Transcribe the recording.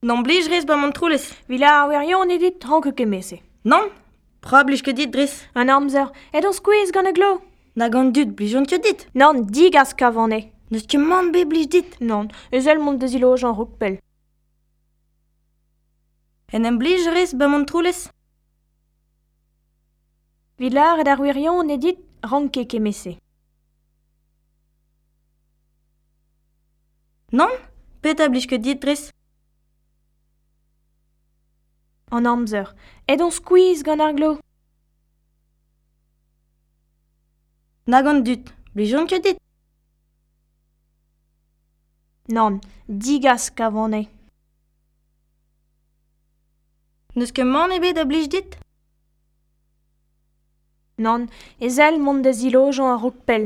Non blij rez ba mont troulez. Vila a wer on edit hanke kemese. Non, pra blij ket dit dris. An amzer, et on squeeze gant e glo. Na gant dud blij on ket dit. Non, digas kavane. Neus ket man be blij dit. Non, ezel el mont deus ilo jan rukpel. En em blij rez ba mont troulez. Vilar et ar wirion on edit ranke kemese. Non, pet a blij ket dit dris. an amzer. Ed on skuizh gant ar glo. Nag an dud, blijon ket dit. Nan, digas kavone. Neus ket man ebet da blij dit Nan, ezel mont da zilojan a rokpel.